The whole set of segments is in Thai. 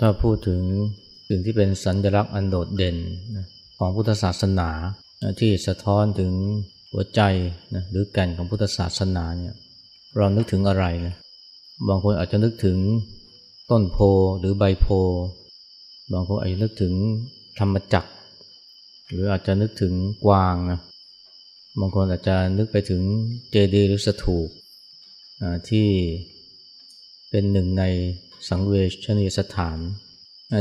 ถ้าพูดถึงสิ่งที่เป็นสัญลักษณ์อันโดดเด่นของพุทธศาสนาที่สะท้อนถึงหัวใจนะหรือแก่นของพุทธศาสนาเนี่ยเรานึกถึงอะไรนะบางคนอาจจะนึกถึงต้นโพหรือใบโพ บางคนอาจจะนึกถึงธรรมจักร หรืออาจจะนึกถึงกวางนะบางคนอาจจะนึกไปถึงเจดีย์หรือสถูปที่เป็นหนึ่งใน สังเวชนียสถาน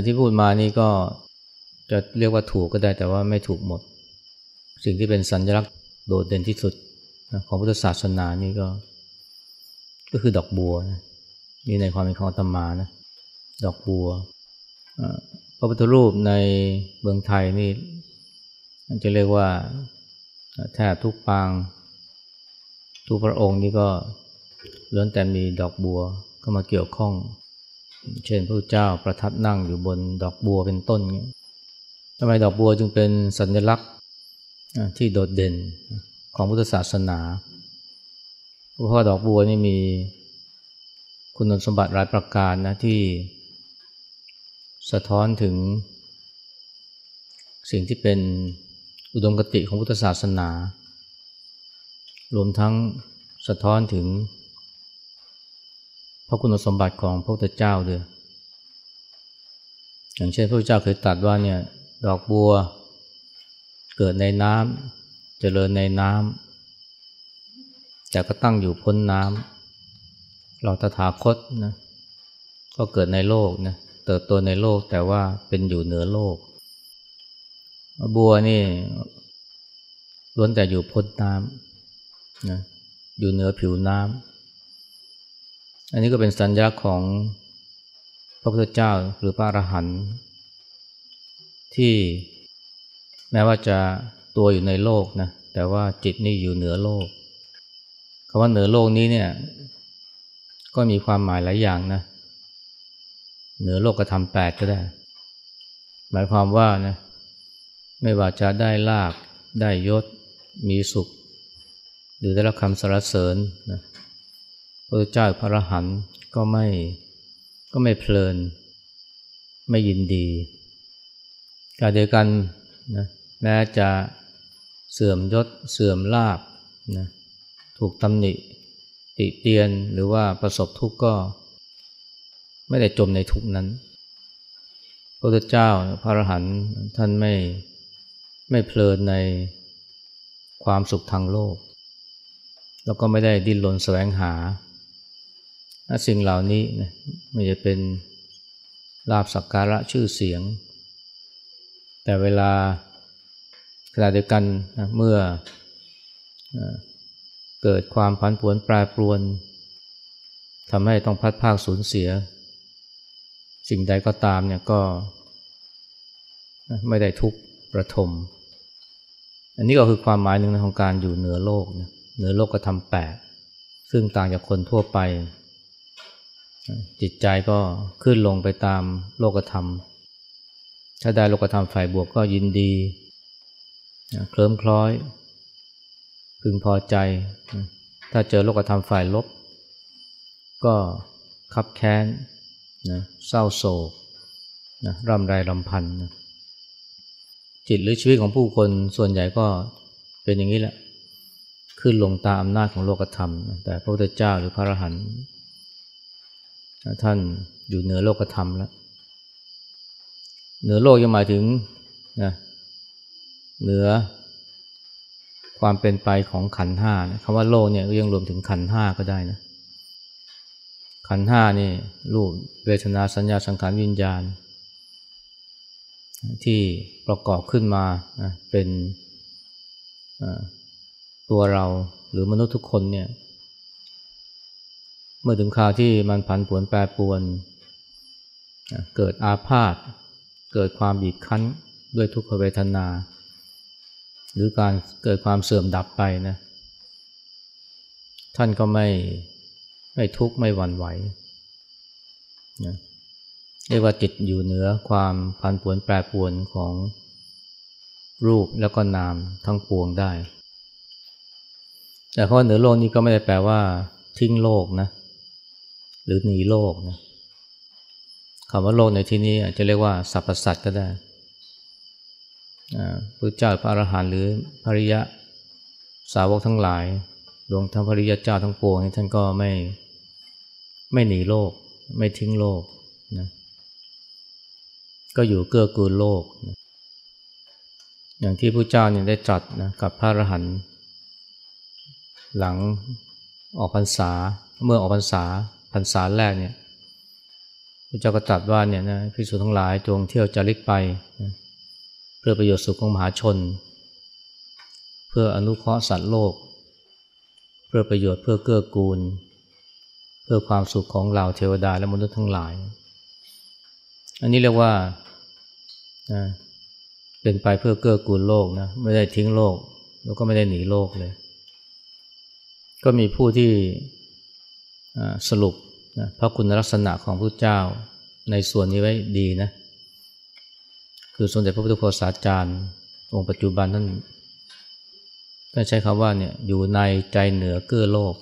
ที่พูดมานี่ก็จะเรียกว่าถูกก็ได้แต่ว่าไม่ถูกหมด สิ่งที่เป็นสัญลักษณ์โดดเด่นที่สุดของพุทธศาสนานี่ก็ก็คือดอกบัวนะนี่ในความเป็นของธรรมานะดอกบัวพระพุทธรูปในเมืองไทยนี่จะเรียกว่าแทบทุกปางทุกพระองค์นี่ก็ล้วนแต่มีดอกบัวก็มาเกี่ยวข้อง เช่นพระเจ้าประทับนั่งอยู่บนดอกบัวเป็นต้นเงี้ยทำไมดอกบัวจึงเป็นสัญลักษณ์ที่โดดเด่นของพุทธศาสนาเพราะดอกบัวนี่มีคุณสมบัติหลายประการนะที่สะท้อนถึง สิ่งที่เป็นอุดมคติของพุทธศาสนา รวมทั้งสะท้อนถึง ระคุณสมบัติของพระพุทธเจ้าด้วยอย่างเช่นพระพุทธเจ้าเคยตรัสว่าเนี่ยดอกบัว เกิดในน้ำเจริญในน้ำแต่ก็ตั้งอยู่พ้นน้ำเราตถาคตนะก็เกิดในโลกนะเติบโตในโลกแต่ว่าเป็นอยู่เหนือโลก บัวนี่ล้วนแต่อยู่พ้นน้ำนะอยู่เหนือผิวน้ำ อันนี้ก็เป็นสัญญาของพระพุทธเจ้าหรือพระอรหันต์ที่แม้ว่าจะตัวอยู่ในโลกนะแต่ว่าจิตนี่อยู่เหนือโลกคำว่าเหนือโลกนี้เนี่ยก็มีความหมายหลายอย่างนะเหนือโลกกระทำแปดก็ได้ หมายความว่านะไม่ว่าจะได้ลาบได้ยศมีสุข หรือได้รับคำสรรเสริญนะ พระเจ้าพระรหันก็ไม่ก็ไม่เพลิน ไม่ยินดีการเดียวกันนะแม้จะเสื่อมยศเสื่อมลาบนะถูกตำหนิติเตียนหรือว่าประสบทุกข์ก็ ไม่ได้จมในทุกนั้น พระพุทธเจ้าพระอรหันต์ท่านไม่ไม่เพลินในความสุขทางโลก แล้วก็ไม่ได้ดิ้นรนแสวงหา สิ่งเหล่านี้นะไม่จะเป็นลาบสักการะชื่อเสียง แต่เวลาขณะเดียวกันนะเมื่อเกิดความผันผวนแปรปรวนทำให้ต้องพัดภาคสูญเสีย สิ่งใดก็ตามเนี่ยก็ไม่ได้ทุกประทม อันนี้ก็คือความหมายหนึ่งของการอยู่เหนือโลก เหนือโลกก็ทำแปดซึ่งต่างจากคนทั่วไป จิตใจก็ขึ้นลงไปตามโลกธรรม ถ้าได้โลกธรรมฝ่ายบวกก็ยินดี เคลิ้มคล้อย พึงพอใจ ถ้าเจอโลกธรรมฝ่ายลบ ก็คับแค้นนะเศร้าโศกนะร่ำไรรำพันนะจิตหรือชีวิตของผู้คนส่วนใหญ่ก็เป็นอย่างนี้แหละ ขึ้นลงตามอำนาจของโลกธรรม แต่พระพุทธเจ้าหรือพระอรหันต์ ท่านอยู่เหนือโลกธรรมแล้ว เหนือโลกยังหมายถึงนะเหนือความเป็นไปของขันห้าคำว่าโลกเนี่ยก็ยังรวมถึงขันห้าก็ได้นะ ขันห้านี่รูปเวทนาสัญญาสังขารวิญญาณ ที่ประกอบขึ้นมาเป็นตัวเราหรือมนุษย์ทุกคนเนี่ย เมื่อถึงคราวที่มันผันผวนแปรปรวน เกิดอาพาธเกิดความบีบคั้นด้วยทุกขเวทนา หรือการเกิดความเสื่อมดับไปนะท่านก็ไม่ไม่ทุกข์ไม่หวั่นไหวนะเรียกว่าจิตอยู่เหนือความพันผวนแปรปวนของรูปแล้วก็นามทั้งปวงได้ แต่ข้อเหนือโลกนี้ก็ไม่ได้แปลว่าทิ้งโลกนะ หรือหนีโลกนะคำว่าโลกในที่นี้อาจจะเรียกว่าสรรพสัตว์ก็ได้พระเจ้าพระอรหันต์หรือภริยะสาวกทั้งหลายรวมทั้งภริยะเจ้าทั้งปวงท่านก็ไม่ไม่หนีโลก ไม่ทิ้งโลกนะก็อยู่เกื้อกูลโลกนะอย่างที่พระเจ้าเนี่ยได้ตรัสนะกับพระอรหันต์หลังออกพรรษาเมื่อออกพรรษา พรรษาแรกเนี่ยพระเจ้าก็ตรัสว่าเนี่ยนะพิสุทั้งหลายจงเที่ยวจาริกไปนะเพื่อประโยชน์สุขของมหาชน เพื่ออนุเคราะห์สัตว์โลก เพื่อประโยชน์เพื่อเกื้อกูล เพื่อความสุขของเราเทวดาและมนุษย์ทั้งหลาย อันนี้เรียกว่านะเป็นไปเพื่อเกื้อกูลโลกนะไม่ได้ทิ้งโลก แล้วก็ไม่ได้หนีโลกเลย ก็มีผู้ที่ สรุปนะพระคุณลักษณะของพระเจ้าในส่วนนี้ไว้ดีนะ คือสมเด็จพระพุทธโฆษาจารย์องค์ปัจจุบันท่านท่านใช้คำว่าเนี่ยอยู่ในใจเหนือเกื้อโลก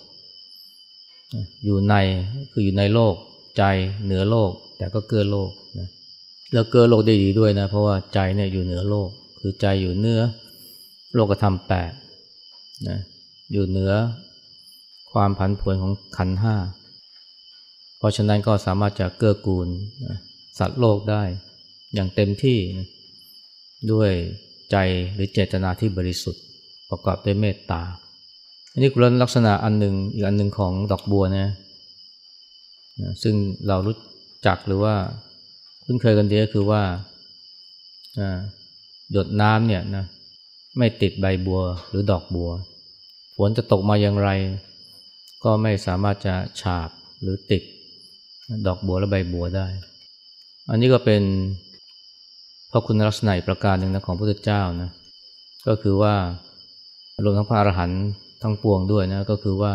อยู่ในคืออยู่ในโลก ใจเหนือโลก แต่ก็เกื้อโลกนะแล้วเกื้อโลกได้ดีด้วยนะ เพราะว่าใจเนี่ยอยู่เหนือโลก คือใจอยู่เนื้อโลกธรรมแปดนะอยู่เหนือ ความผันผวนของขันห้า เพราะฉะนั้นก็สามารถจะเกื้อกูลสัตว์โลกได้อย่างเต็มที่ด้วยใจหรือเจตนาที่บริสุทธิ์ประกอบด้วยเมตตา อันนี้คุณลักษณะอันหนึ่งอีกอันหนึ่งของดอกบัวนะซึ่งเรารู้จักหรือว่าคุ้นเคยกันดีก็คือว่าหยดน้ำเนี่ยนะไม่ติดใบบัวหรือดอกบัว ฝนจะตกมาอย่างไร ก็ไม่สามารถจะฉาบหรือติดดอกบัวและใบบัวได้ อันนี้ก็เป็นพระคุณลักษณะประการหนึ่งนะของพระพุทธเจ้านะ ก็คือว่ารวมทั้งพระอรหันต์ทั้งปวงด้วยนะ ก็คือว่า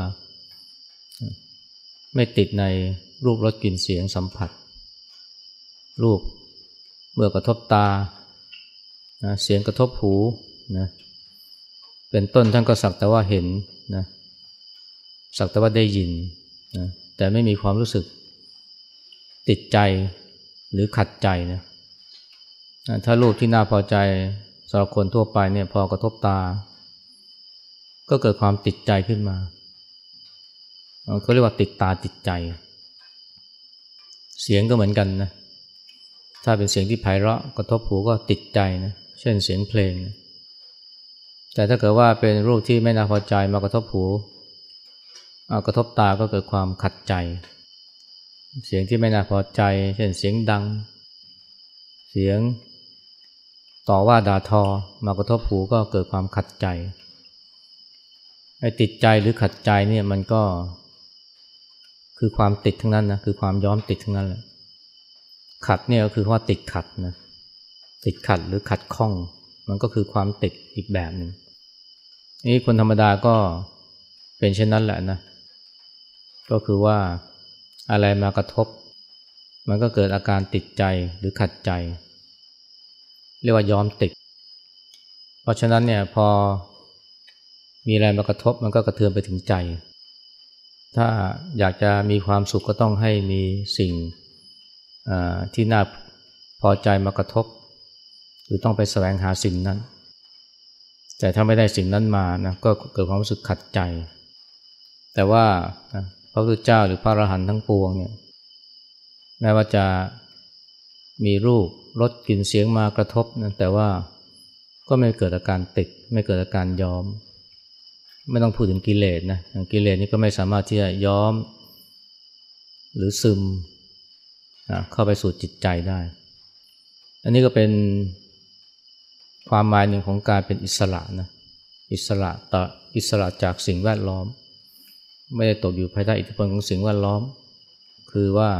ไม่ติดในรูปรสกลิ่นเสียงสัมผัส รูปเมื่อกระทบตานะเสียงกระทบหูนะเป็นต้นท่านก็สักแต่ว่าเห็นนะ สักแต่ว่าได้ยินนะแต่ไม่มีความรู้สึกติดใจหรือขัดใจนะถ้ารูปที่น่าพอใจสำหรับคนทั่วไปเนี่ยพอกระทบตา ก็เกิดความติดใจขึ้นมาเขาเรียกว่าติดตาติดใจ เสียงก็เหมือนกันนะถ้าเป็นเสียงที่ไพเราะกระทบหูก็ติดใจนะเช่นเสียงเพลงนะแต่ถ้าเกิดว่าเป็นรูปที่ไม่น่าพอใจมากระทบหู กระทบตาก็เกิดความขัดใจ เสียงที่ไม่น่าพอใจ เช่นเสียงดัง เสียงต่อว่าด่าทอ มากระทบหูก็เกิดความขัดใจไอ้ติดใจหรือขัดใจเนี่ยมันก็ คือความติดทั้งนั้นนะคือความย้อมติดทั้งนั้นแหละขัดเนี่ยก็คือว่าติดขัดนะติดขัดหรือขัดข้อง มันก็คือความติดอีกแบบหนึ่งนี่คนธรรมดาก็เป็นเช่นนั้นแหละนะ ก็คือว่าอะไรมากระทบ มันก็เกิดอาการติดใจหรือขัดใจ เรียกว่าย้อมติด เพราะฉะนั้นเนี่ยพอมีอะไรมากระทบมันก็กระเทือนไปถึงใจ ถ้าอยากจะมีความสุขก็ต้องให้มีสิ่งที่น่าพอใจมากระทบ หรือต้องไปแสวงหาสิ่งนั้น แต่ถ้าไม่ได้สิ่งนั้นมานะก็เกิดความรู้สึกขัดใจ แต่ว่า ระพุทธเจ้าหรือพระอรหันต์ทั้งปวงเนี่ยแม้ว่าจะมีรูปรสกลิ่นเสียงมากระทบนะแต่ว่าก็ไม่เกิดอาการติด ไม่เกิดอาการยอม ไม่ต้องพูดถึงกิเลสนะกิเลสนี่ก็ไม่สามารถที่จะย้อม หรือซึมนะเข้าไปสู่จิตใจได้ อันนี้ก็เป็นความหมายหนึ่งของการเป็นอิสระนะอิสระต่ออิสระจากสิ่งแวดล้อม ไม่ได้ตกอยู่ภายใต้อิทธิพลของสิ่งแวดล้อม คือว่า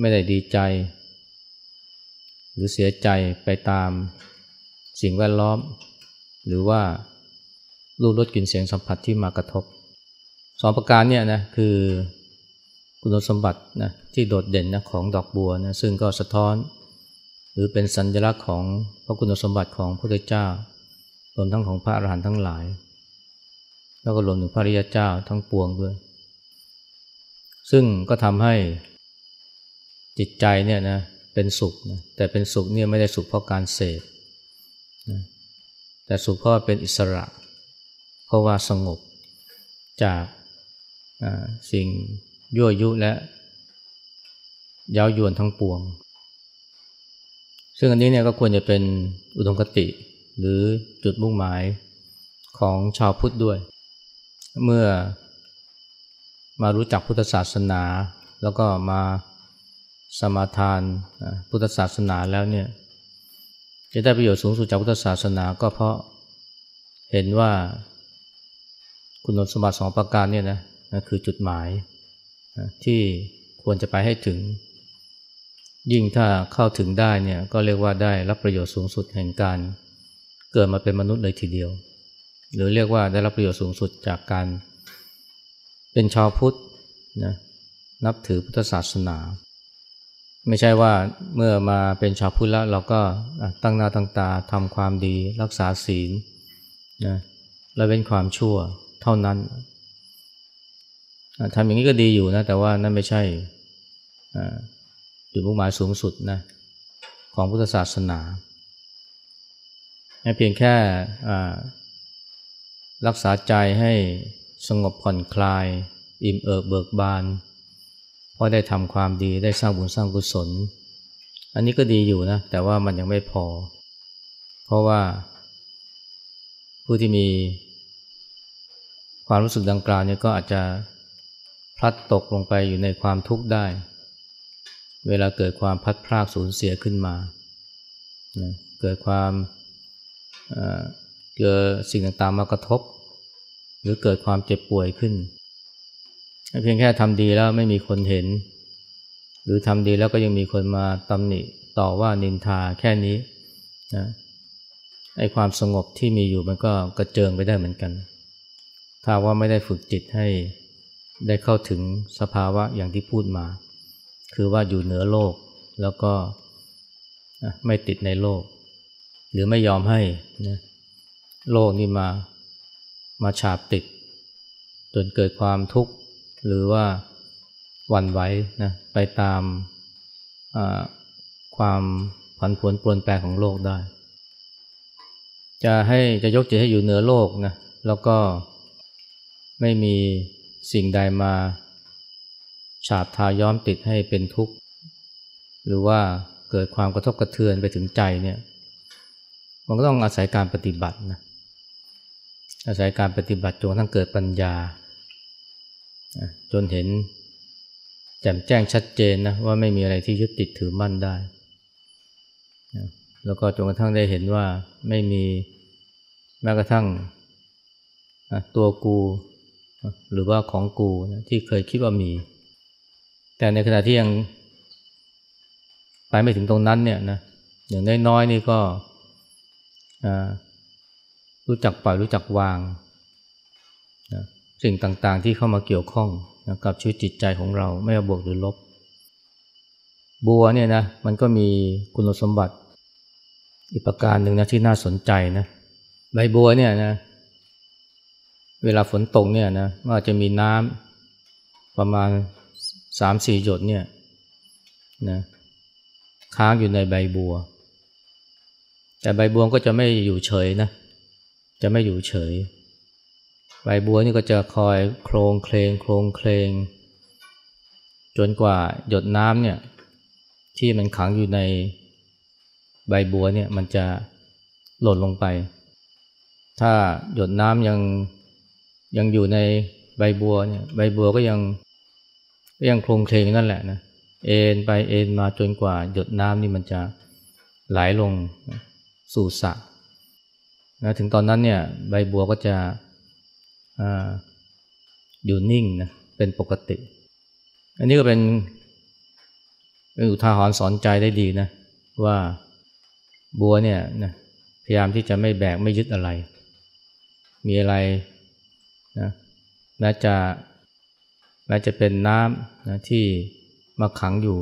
ไม่ได้ดีใจ หรือเสียใจไปตามสิ่งแวดล้อม หรือว่ารูปรสกลิ่นเสียงสัมผัสที่มากระทบสองประการเนี่ยนะคือคุณสมบัตินะที่โดดเด่นนะของดอกบัวนะซึ่งก็สะท้อน หรือเป็นสัญลักษณ์ของพระคุณสมบัติของพระพุทธเจ้ารวมทั้งของพระอรหันต์ทั้งหลาย แล้วก็รวมถึงพระริยเจ้าทั้งปวงด้วย ซึ่งก็ทำให้จิตใจเนี่ยนะเป็นสุขนะแต่เป็นสุขเนี่ยไม่ได้สุขเพราะการเสพนะแต่สุขเพราะเป็นอิสระ เพราะว่าสงบจากสิ่งยั่วยุและย้าวยวนทั้งปวง ซึ่งอันนี้เนี่ยก็ควรจะเป็นอุดมคติ หรือจุดมุ่งหมายของชาวพุทธด้วย เมื่อมารู้จักพุทธศาสนา แล้วก็มาสมาทานพุทธศาสนาแล้วเนี่ยจะได้ประโยชน์สูงสุดจากพุทธศาสนาก็เพราะเห็นว่าคุณสมบัติสองประการเนี่ยนะนะคือจุดหมายที่ควรจะไปให้ถึง ยิ่งถ้าเข้าถึงได้เนี่ยก็เรียกว่าได้รับประโยชน์สูงสุดแห่งการเกิดมาเป็นมนุษย์เลยทีเดียว หรือเรียกว่าได้รับประโยชน์สูงสุดจากการเป็นชาวพุทธนะนับถือพุทธศาสนา ไม่ใช่ว่าเมื่อมาเป็นชาวพุทธแล้วเราก็ตั้งหน้าตั้งตาทำความดีรักษาศีลนะและเป็นความชั่วเท่านั้นทำอย่างนี้ก็ดีอยู่นะ แต่ว่านั่นไม่ใช่จุดมุ่งหมายสูงสุดนะของพุทธศาสนาเพียงแค่ รักษาใจให้สงบผ่อนคลาย อิ่มเอิบเบิกบานเพราะได้ทำความดีได้สร้างบุญสร้างกุศล อันนี้ก็ดีอยู่นะ แต่ว่ามันยังไม่พอ เพราะว่า ผู้ที่มีความรู้สึกดังกล่าวเนี่ยก็อาจจะพลัดตกลงไปอยู่ในความทุกข์ได้ เวลาเกิดความพัดพรากสูญเสียขึ้นมาเกิดความเกิดสิ่งต่างๆมากระทบ หรือเกิดความเจ็บป่วยขึ้น เพียงแค่ทำดีแล้วไม่มีคนเห็น หรือทำดีแล้วก็ยังมีคนมาตำหนิต่อว่านินทาแค่นี้นะไอ้ความสงบที่มีอยู่มันก็กระเจิงไปได้เหมือนกัน ถ้าว่าไม่ได้ฝึกจิตให้ได้เข้าถึงสภาวะอย่างที่พูดมา คือว่าอยู่เหนือโลกแล้วก็ไม่ติดในโลก หรือไม่ยอมให้นะโลกนี้มา มาฉาบติด จนเกิดความทุกข์ หรือว่าหวั่นไหวนะไปตามความผันผวนปลนแปรของโลกได้ จะให้จะยกจิตให้อยู่เหนือโลกนะแล้วก็ไม่มีสิ่งใดมาฉาบทาย้อมติดให้เป็นทุกข์ หรือว่าเกิดความกระทบกระเทือนไปถึงใจเนี่ย มันก็ต้องอาศัยการปฏิบัตินะ อาศัยการปฏิบัติจนทั้งเกิดปัญญา จนเห็นแจ่มแจ้งชัดเจนนะว่าไม่มีอะไรที่ยึดติดถือมั่นได้ แล้วก็จนกระทั่งได้เห็นว่าไม่มีแม้กระทั่งตัวกู หรือว่าของกูที่เคยคิดว่ามี แต่ในขณะที่ยังไปไม่ถึงตรงนั้นเนี่ยนะอย่างน้อยๆนี่ก็ รู้จักปล่อยรู้จักวางนะสิ่งต่างๆที่เข้ามาเกี่ยวข้องนะกับชีวิตจิตใจของเราไม่ว่าบวกหรือลบ บัวเนี่ยนะมันก็มีคุณสมบัติอีกประการหนึ่งนะที่น่าสนใจนะใบบัวเนี่ยนะเวลาฝนตกเนี่ยนะว่าจะมีน้ำประมาณสามสี่หยดเนี่ยนะค้างอยู่ในใบบัว แต่ใบบัวก็จะไม่อยู่เฉยนะ จะไม่อยู่เฉย ใบบัวนี่ก็จะคอยโครงเคลงโครงเคลงจนกว่าหยดน้ำเนี่ยที่มันขังอยู่ในใบบัวเนี่ยมันจะหล่นลงไป ถ้าหยดน้ำยังยังอยู่ในใบบัวเนี่ยใบบัวก็ยังก็ยังโครงเคลงนั่นแหละนะเอ็นไปเอ็นมาจนกว่าหยดน้ำนี่มันจะไหลลงสู่สระ นะถึงตอนนั้นเนี่ยใบบัวก็จะออยู่นิ่งนะเป็นปกติ อันนี้ก็เป็นเป็นอุทาหรณ์สอนใจได้ดีนะว่าบัวเนี่ยนะพยายามที่จะไม่แบกไม่ยึดอะไร มีอะไรนะแม้จะแม้จะเป็นน้ำนะที่มาขังอยู่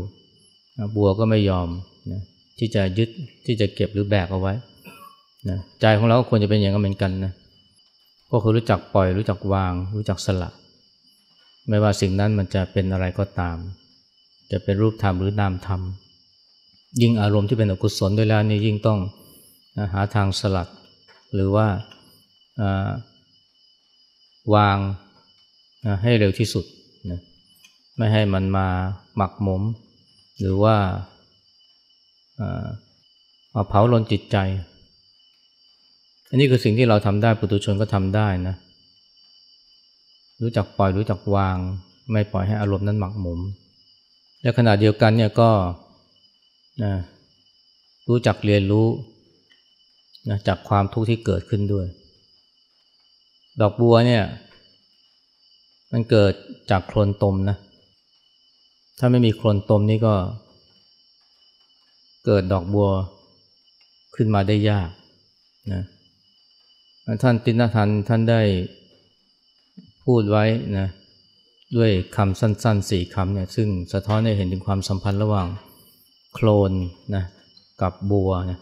นะบัวก็ไม่ยอมนะที่จะยึดที่จะเก็บหรือแบกเอาไว้ นะใจของเราก็ควรจะเป็นอย่างนั้นเหมือนกันนะก็คือรู้จักปล่อย รู้จักวาง รู้จักสละ ไม่ว่าสิ่งนั้นมันจะเป็นอะไรก็ตาม จะเป็นรูปธรรมหรือนามธรรม ยิ่งอารมณ์ที่เป็นอกุศลด้วยแล้วนี่ยิ่งต้องหาทางสลัด หรือว่าวางให้เร็วที่สุดนะไม่ให้มันมาหมักหมม หรือว่ามาเผาลนจิตใจ อันนี้คือสิ่งที่เราทำได้ปุถุชนก็ทำได้นะ รู้จักปล่อยรู้จักวาง ไม่ปล่อยให้อารมณ์นั้นหมักหมม และขณะเดียวกันเนี่ยก็นะรู้จักเรียนรู้นะจากความทุกข์ที่เกิดขึ้นด้วย ดอกบัวเนี่ย มันเกิดจากโคลนตมนะ ถ้าไม่มีโคลนตมนี่ก็ เกิดดอกบัวขึ้นมาได้ยากนะ ท่านตินทันท่านได้พูดไว้นะด้วยคำสั้นๆสี่คำเนี่ยซึ่งสะท้อนให้เห็นถึงความสัมพันธ์ระหว่างโคลนนะกับบัวนะ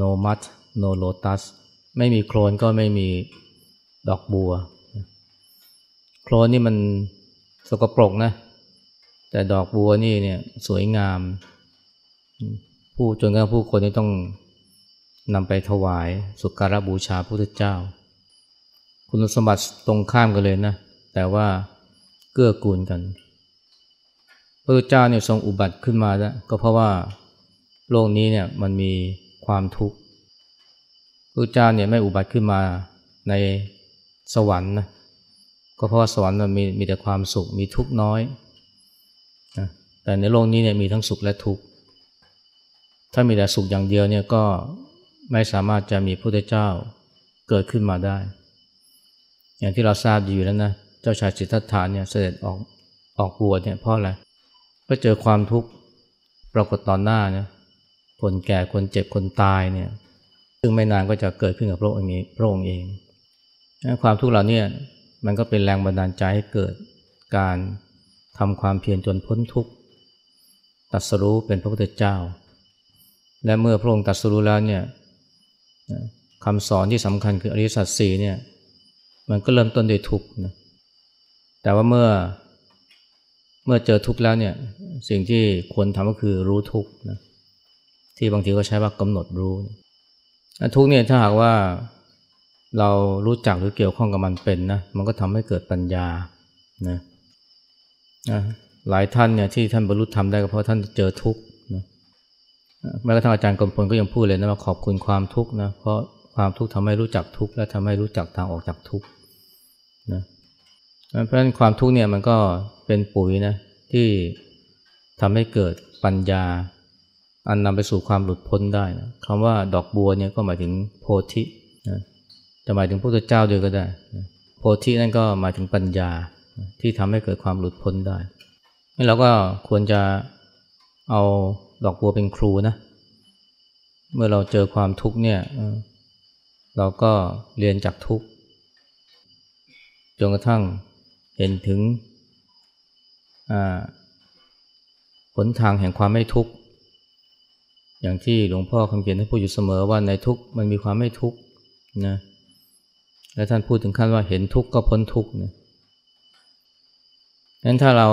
no mud no lotus ไม่มีโคลนก็ไม่มีดอกบัว โคลนนี่มันสกปรกนะ แต่ดอกบัวนี่เนี่ยสวยงาม ผู้จนกระทั่งผู้คนนี่ต้อง นำไปถวายสุการบูชาพระพุทธเจ้า คุณสมบัติตรงข้ามกันเลยนะ แต่ว่าเกื้อกูลกัน พระพุทธเจ้าเนี่ยทรงอุบัติขึ้นมาแล้วก็เพราะว่าโลกนี้เนี่ยมันมีความทุกข์พระเจ้าเนี่ยไม่อุบัติขึ้นมาในสวรรค์นะก็เพราะว่าสวรรค์มันมีมีแต่ความสุขมีทุกข์น้อยนะแต่ในโลกนี้เนี่ยมีทั้งสุขและทุกข์ถ้ามีแต่สุขอย่างเดียวเนี่ยก็ ไม่สามารถจะมีพระพุทธเจ้าเกิดขึ้นมาได้ อย่างที่เราทราบอยู่แล้วนะ เจ้าชายสิทธัตถะเนี่ยเสด็จออกออกบวชเนี่ยเพราะอะไรก็เจอความทุกข์ปรากฏตอนหน้าเนี่ยคนแก่คนเจ็บคนตายเนี่ย ซึ่งไม่นานก็จะเกิดขึ้นกับพระองค์เองพระองค์เองความทุกข์เหล่านี้มันก็เป็นแรงบันดาลใจให้เกิดการทำความเพียรจนพ้นทุกข์ตัดสรู้เป็นพระพุทธเจ้า และเมื่อพระองค์ตัดสรู้แล้วเนี่ย คำสอนที่สำคัญคืออริยสัจสี่เนี่ยมันก็เริ่มต้นด้วยทุกข์นะแต่ว่าเมื่อเมื่อเจอทุกข์แล้วเนี่ยสิ่งที่ควรทำก็คือรู้ทุกข์นะที่บางทีก็ใช้ว่ากำหนดรู้ทุกข์เนี่ยถ้าหากว่าเรารู้จักหรือเกี่ยวข้องกับมันเป็นนะมันก็ทำให้เกิดปัญญานะนะหลายท่านเนี่ยที่ท่านบรรลุธรรมได้ก็เพราะท่านเจอทุกข์ แม้กระทั่งอาจารย์กรมพลก็ยังพูดเลยนะว่าขอบคุณความทุกข์นะเพราะความทุกข์ทำให้รู้จักทุกข์และทำให้รู้จักทางออกจากทุกข์นะเพราะฉะนั้นความทุกข์เนี่ยมันก็เป็นปุ๋ยนะที่ทำให้เกิดปัญญา อันนำไปสู่ความหลุดพ้นได้นะคำว่าดอกบัวเนี่ยก็หมายถึงโพธินะจะหมายถึงพระพุทธเจ้าด้วยก็ได้นะโพธินั่นก็หมายถึงปัญญาที่ทำให้เกิดความหลุดพ้นได้เราก็ควรจะเอา ดอกบัวเป็นครูนะ เมื่อเราเจอความทุกข์เนี่ยเราก็เรียนจากทุกข์จนกระทั่งเห็นถึงผลทางแห่งความไม่ทุกข์อย่างที่หลวงพ่อคำเขียนให้พูดอยู่เสมอว่าในทุกมันมีความไม่ทุกนะและท่านพูดถึงขั้นว่าเห็นทุกข์ก็พ้นทุกข์นะงั้นถ้าเรา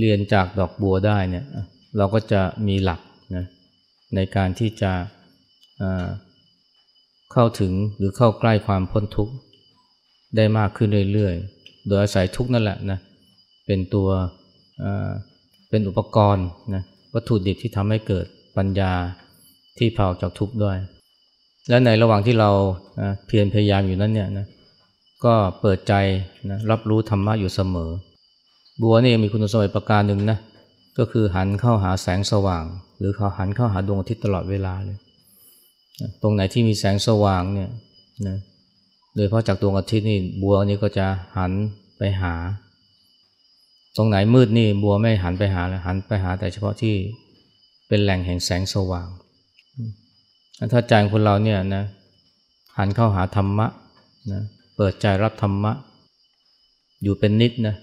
เรียนจากดอกบัวได้เนี่ยเราก็จะมีหลักนะในการที่จะเข้าถึงหรือเข้าใกล้ความพ้นทุกข์ได้มากขึ้นเรื่อยๆ โดยอาศัยทุกนั่นแหละนะเป็นตัวเป็นอุปกรณ์นะวัตถุดิบที่ทำให้เกิดปัญญาที่เผาจากทุกข์ด้วย และในระหว่างที่เราเพียรพยายามอยู่นั้นเนี่ยนะก็เปิดใจนะรับรู้ธรรมะอยู่เสมอ บัวนี่มีคุณสมบัติประการหนึ่งนะก็คือหันเข้าหาแสงสว่าง หรือเขาหันเข้าหาดวงอาทิตย์ตลอดเวลาเลยตรงไหนที่มีแสงสว่างเนี่ยนะโดยเพราะจากดวงอาทิตย์นี่บัวนี่ก็จะหันไปหา ตรงไหนมืดนี่บัวไม่หันไปหาเลยหันไปหาแต่เฉพาะที่เป็นแหล่งแห่งแสงสว่าง ถ้าใจคนเราเนี่ยนะหันเข้าหาธรรมะนะเปิดใจรับธรรมะ อยู่เป็นนิดนะ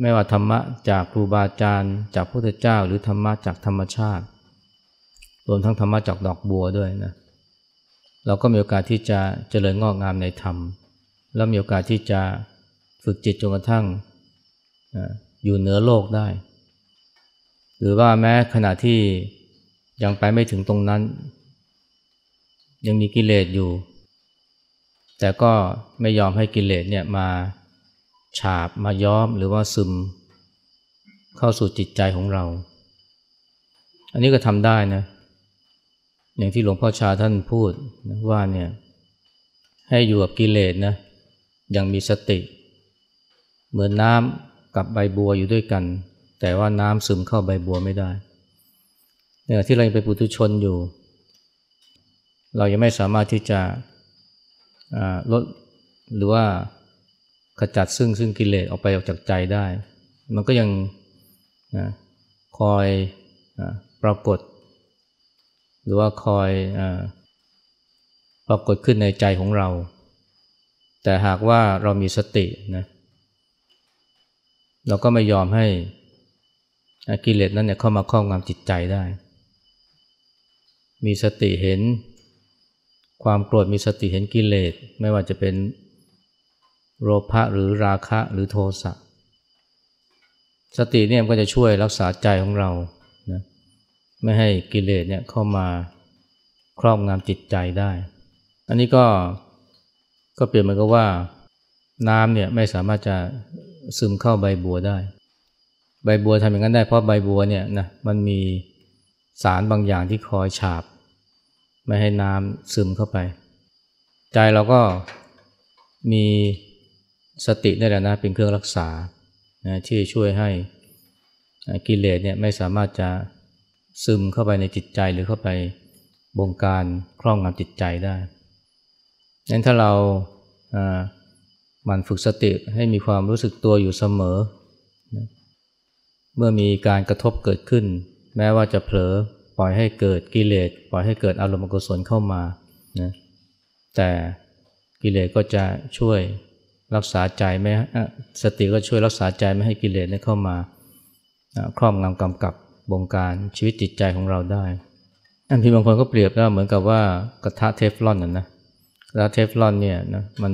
ไม่ว่าธรรมะจากครูบาอาจารย์ จากพระพุทธเจ้า หรือธรรมะจากธรรมชาติ รวมทั้งธรรมะจากดอกบัวด้วยนะเราก็มีโอกาสที่จะเจริญงอกงามในธรรม แล้วมีโอกาสที่จะฝึกจิตจนกระทั่งอยู่เหนือโลกได้ หรือว่าแม้ขณะที่ยังไปไม่ถึงตรงนั้น ยังมีกิเลสอยู่ แต่ก็ไม่ยอมให้กิเลสเนี่ยมา ฉาบมาย้อมหรือว่าซึม เข้าสู่จิตใจของเรา อันนี้ก็ทำได้นะ อย่างที่หลวงพ่อชาท่านพูดนะว่าเนี่ยให้อยู่กับกิเลสนะอย่างมีสติ เหมือนน้ำกับใบบัวอยู่ด้วยกัน แต่ว่าน้ำซึมเข้าใบบัวไม่ได้เนี่ยที่เรายังเป็นปุถุชนอยู่ เรายังไม่สามารถที่จะลดหรือว่า ขจัดซึ่งซึ่งกิเลสออกไปออกจากใจได้ มันก็ยังนะคอยนะปรากฏ หรือว่าคอยอปรากฏขึ้นในใจของเรา แต่หากว่าเรามีสตินะเราก็ไม่ยอมให้กิเลสนั้นเนี่ยเข้ามาครอบงำจิตใจได้ มีสติเห็นความโกรธมีสติเห็นกิเลสไม่ว่าจะเป็น โลภะหรือราคะหรือโทสะสติเนี่ยก็จะช่วยรักษาใจของเรานะไม่ให้กิเลสเนี่ยเข้ามาครอบงำจิตใจได้ อันนี้ก็ก็เปรียบเหมือนกับว่าน้ำเนี่ยไม่สามารถจะซึมเข้าใบบัวได้ ใบบัวทำอย่างนั้นได้เพราะใบบัวเนี่ยนะมันมีสารบางอย่างที่คอยฉาบ ไม่ให้น้ำซึมเข้าไป ใจเราก็มี สตินี่แหละนะเป็นเครื่องรักษานะที่ช่วยให้กิเลสเนี่ยไม่สามารถจะซึมเข้าไปในจิตใจหรือเข้าไปบงการครอบงำจิตใจได้นั้นถ้าเรามันฝึกสติให้มีความรู้สึกตัวอยู่เสมอนะเมื่อมีการกระทบเกิดขึ้น แม้ว่าจะเผลอปล่อยให้เกิดกิเลสปล่อยให้เกิดอารมณ์กุศลเข้ามานะแต่กิเลสก็จะช่วย รักษาใจไม่สติก็ช่วยรักษาใจไม่ให้กิเลสเข้ามาครอบงำกำกับบงการชีวิตจิตใจของเราได้ อันที่บางคนก็เปรียบแล้วเหมือนกับว่ากระทะเทฟลอนน่ะนะกระทะเทฟลอนเนี่ยนะมัน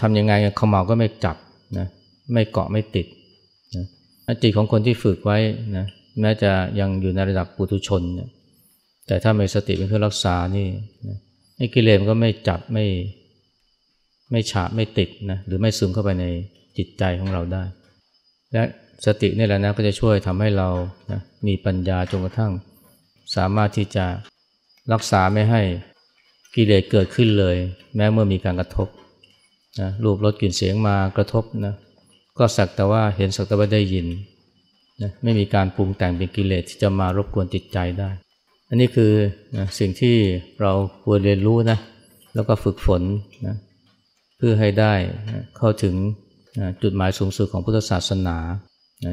ทำยังไงขมเหาก็ไม่จับนะไม่เกาะไม่ติดนะจิตของคนที่ฝึกไว้นะแม้จะยังอยู่ในระดับปุถุชนเนี่ยแต่ถ้ามีสติเป็นเครื่องรักษานี่นะไอ้กิเลสมันก็ไม่จับไม่ ไม่ฉาบไม่ติดนะหรือไม่ซึมเข้าไปในจิตใจของเราได้ และสตินี่แหละนะก็จะช่วยทำให้เรานะมีปัญญาจนกระทั่ง สามารถที่จะรักษาไม่ให้กิเลสเกิดขึ้นเลย แม้เมื่อมีการกระทบนะรูปรสกลิ่นเสียงมากระทบนะก็สักแต่ว่าเห็นสักแต่ว่าได้ยินนะไม่มีการปรุงแต่งเป็นกิเลสที่จะมารบกวนจิตใจได้ อันนี้คือนะสิ่งที่เราควรเรียนรู้นะแล้วก็ฝึกฝนนะ เพื่อให้ได้เข้าถึงจุดหมายสูงสุดของพุทธศาสนา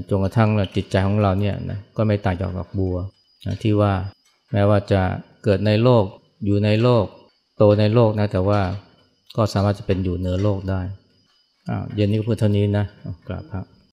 จนกระทั่งจิตใจของเราเนี่ยก็ไม่ต่างจากดอกบัวที่ว่าแม้ว่าจะเกิดในโลกอยู่ในโลก โตในโลกนะแต่ว่าก็สามารถจะเป็นอยู่เหนือโลกได้เย็นนี้ก็พูดเท่านี้นะกราบครับ